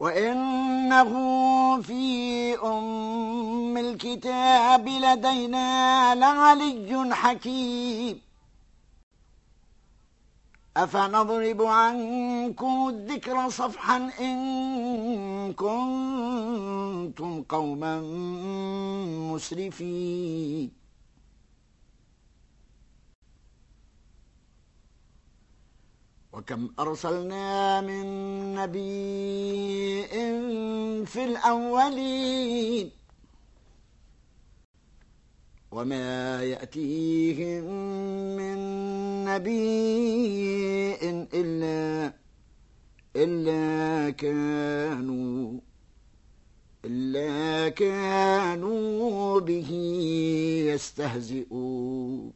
وإنه في أم الكتاب لدينا لعلي حكيم. أفنضرب عنكم الذكر صفحا إن كنتم قوما مسرفين. وكم أرسلنا من نبي في الأولين وما يأتيهم من نبي إلا إلا كانوا إلا كانوا به يستهزئون.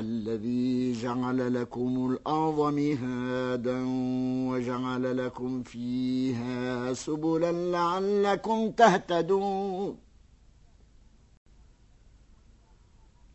الذي جعل لكم الأرض مهادا وجعل لكم فيها سبلا لعلكم تهتدون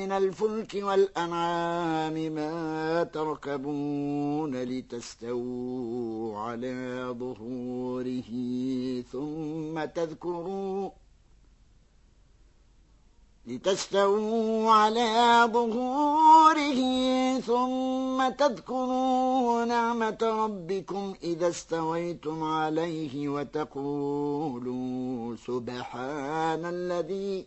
من الفلك والأنعام ما تركبون لتستووا على ظهوره ثم تذكروا لتستووا على ظهوره ثم تذكروا نعمة ربكم إذا استويتم عليه وتقولوا سبحان الذي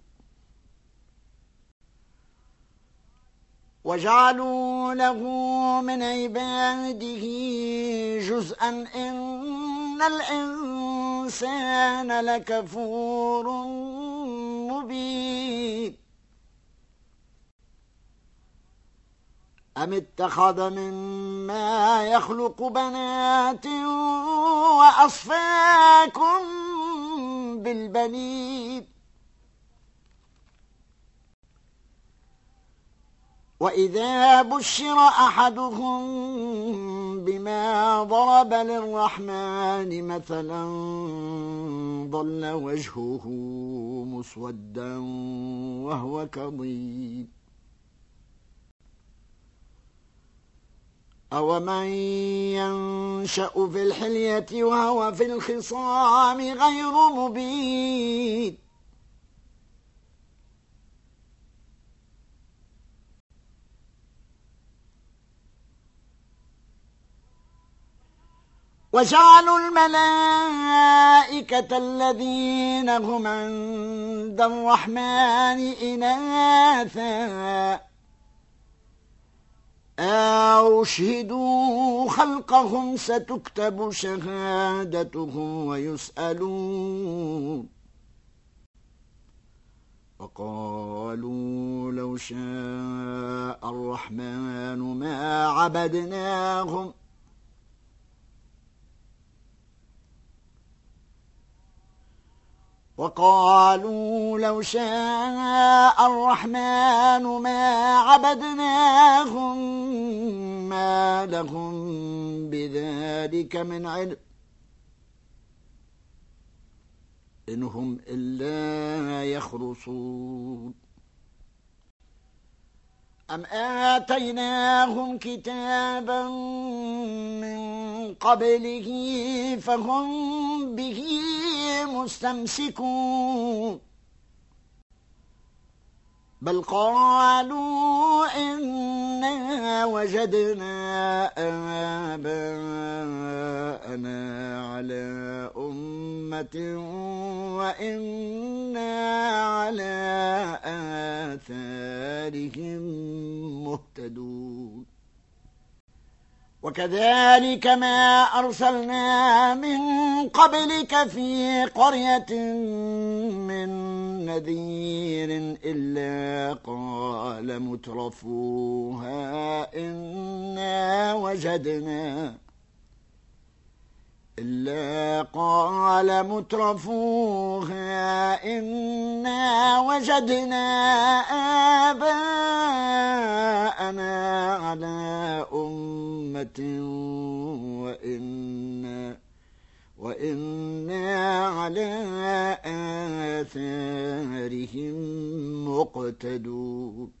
وجعلوا له من عباده جزءا إن الإنسان لكفور مبين. أم اتخذ مما يخلق بنات وأصفاكم بالبنين؟ وإذا بشر أحدهم بما ضرب للرحمن مثلا ضل وجهه مسودا وهو كظيم. أومن ينشأ في الحلية وهو في الخصام غير مبين. وجعلوا الملائكة الذين هم عند الرحمن إناثا. أو شهدوا خلقهم ستكتب شهادتهم ويسألون. وقالوا لو شاء الرحمن ما عبدناهم وقالوا لو شاء الرحمن ما عبدناهم ما لهم بذلك من علم. إن هم إلا يخرصون. أم آتيناهم كتابا من قبله فهم به مستمسكون بل قالوا إنا وجدنا آباءنا على أمة وإنا على آثارهم مهتدون وكذلك ما أرسلنا من قبلك في قرية من نذير إلا قال مترفوها إنا وجدنا إلا قال مترفوها إنا وجدنا آباءنا على أمة وإنا وإنا على آثارهم مقتدون.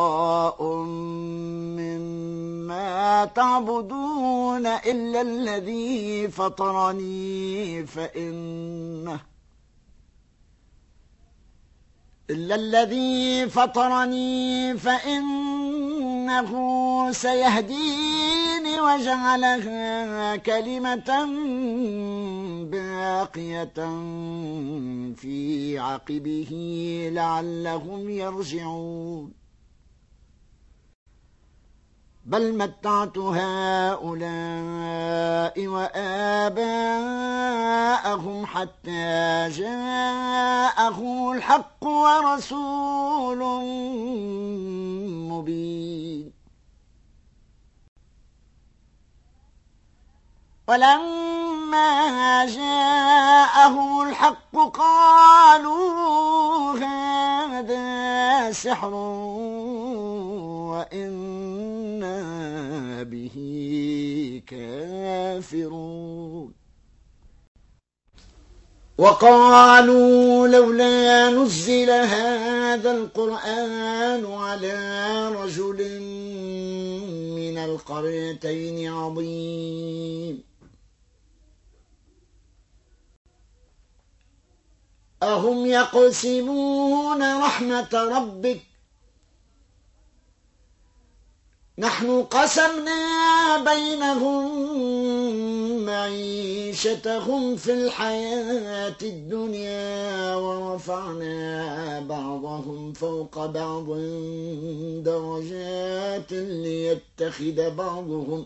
تعبدون إلا الذي فطرني فإنه إلا الذي فطرني فإنه سيهدين وجعلها كلمة باقية في عقبه لعلهم يرجعون. بل متعت هؤلاء وآباءهم حتى جاءهم الحق ورسول مبين. ولما جاءهم الحق قالوا هذا سحر وإنا به كافرون. وقالوا لولا نزل هذا القرآن على رجل من القريتين عظيم. أهم يقسمون رحمة ربك نحن قسمنا بينهم معيشتهم في الحياة الدنيا ورفعنا بعضهم فوق بعض درجات ليتخذ بعضهم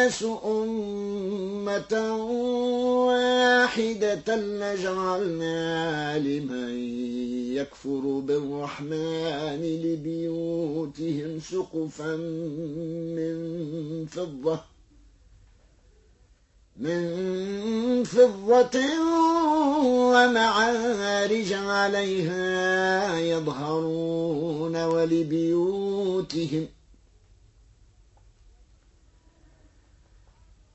الناس أمة واحدة لجعلنا لمن يكفر بالرحمن لبيوتهم سقفا من فضة من فضة ومعارج عليها يظهرون ولبيوتهم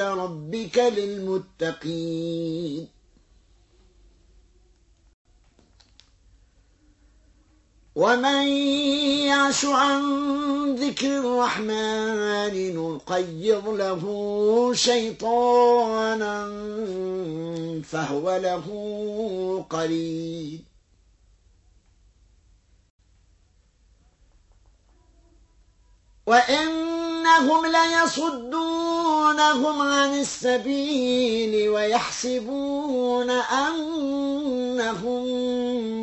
ربك للمتقين. ومن يعش عن ذكر الرحمن نقيض له شيطانا فهو له قريب. وإنهم ليصدونهم عن السبيل ويحسبون أنهم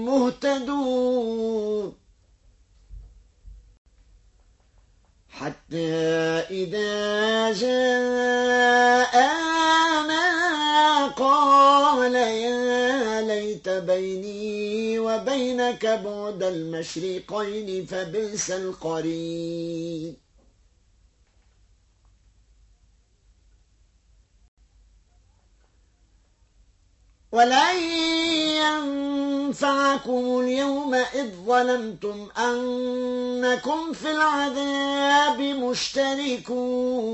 مهتدون حتى إذا جاءنا وبينك بعد المشرقين فبئس القرين ولن ينفعكم اليوم إذ ظلمتم أنكم في العذاب مشتركون.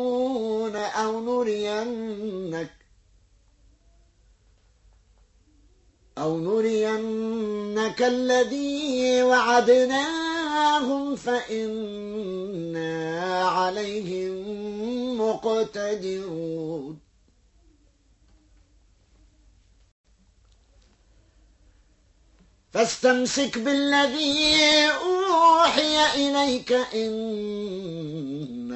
أو نرينك أو نرينك الذي وعدناهم فإنا عليهم مقتدرون. فاستمسك بالذي أوحي إليك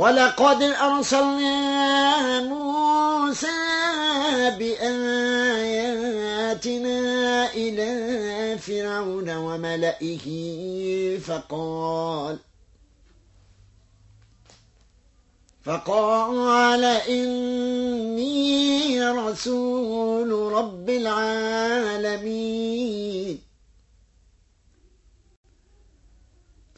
ولقد أرسلنا موسى بآياتنا إلى فرعون وملئه فقال فقال إني رسول رب العالمين.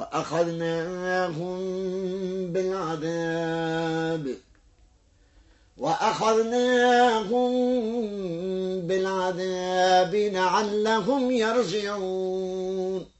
وأخذناهم بالعذاب. وأخذناهم بالعذاب لعلهم يرجعون.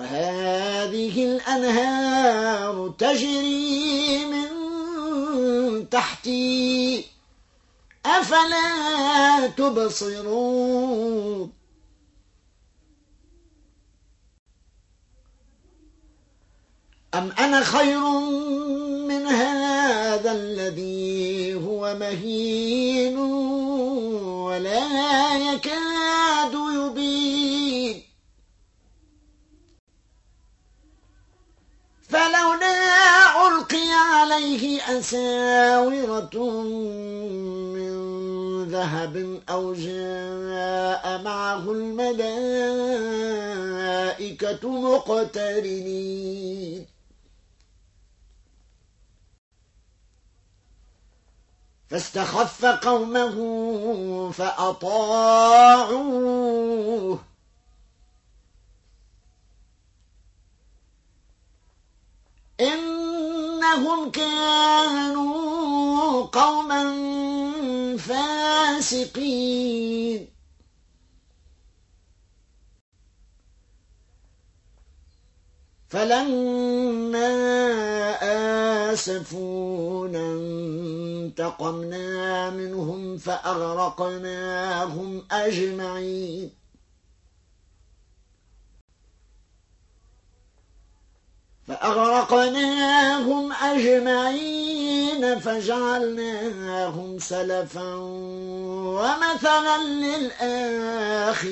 وهذه الأنهار تجري من تحتي أفلا تبصرون؟ أم أنا خير من هذا الذي هو مهين؟ فلولا ألقي عليه أساورة من ذهب أو جاء معه الملائكة مقترنين. فاستخف قومه فأطاعوه. إنهم كانوا قوما فاسقين. فلما آسفونا انتقمنا منهم فأغرقناهم أجمعين. فأغرقناهم أجمعين فجعلناهم سلفا ومثلا للآخرين.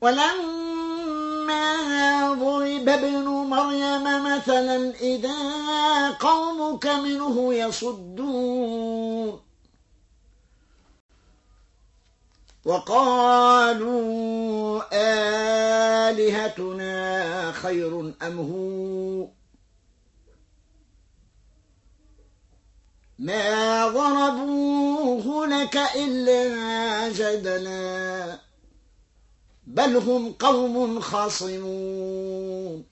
ولما ضرب ابن مريم مثلا إذا قومك منه يصدون. وقالوا آلهتنا خير أم هو؟ ما ضربوه لك إلا جدلا بل هم قوم خاصمون.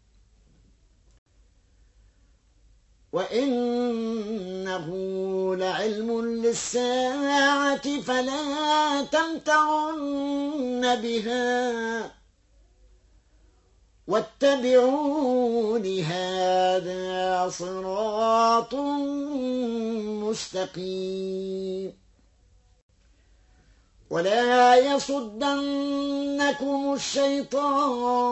وإنه لعلم للساعة فلا تمتعن بها واتبعون هذا صراط مستقيم ولا يصدنكم الشيطان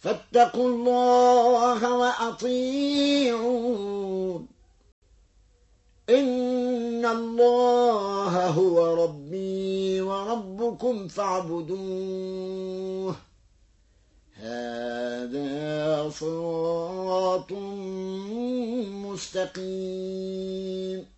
فاتقوا الله وأطيعون. إن الله هو ربي وربكم فاعبدوه. هذا صراط مستقيم.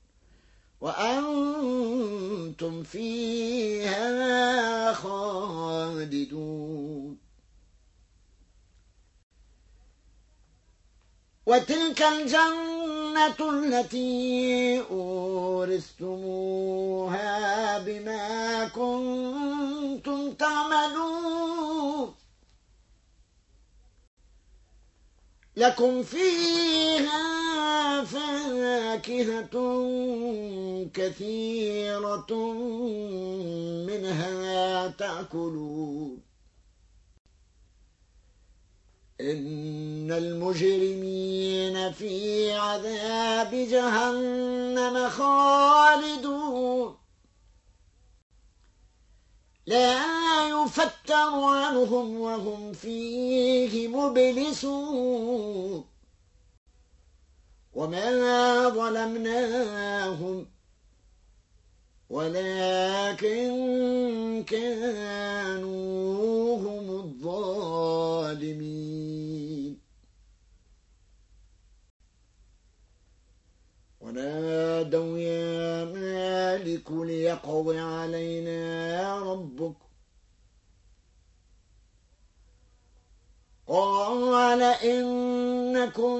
وأنتم فيها خالدون. وتلك الجنة التي أورثتموها بما كنتم تعملون. لكم فيها فاكهة كثيرة منها تأكلون. إن المجرمين في عذاب جهنم خالدون. لا يفتر عنهم وهم فيه مبلسون. وما ظلمناهم ولكن كانوا هم الظالمين ونادوا يا مالك ليقض علينا ربك قال إنكم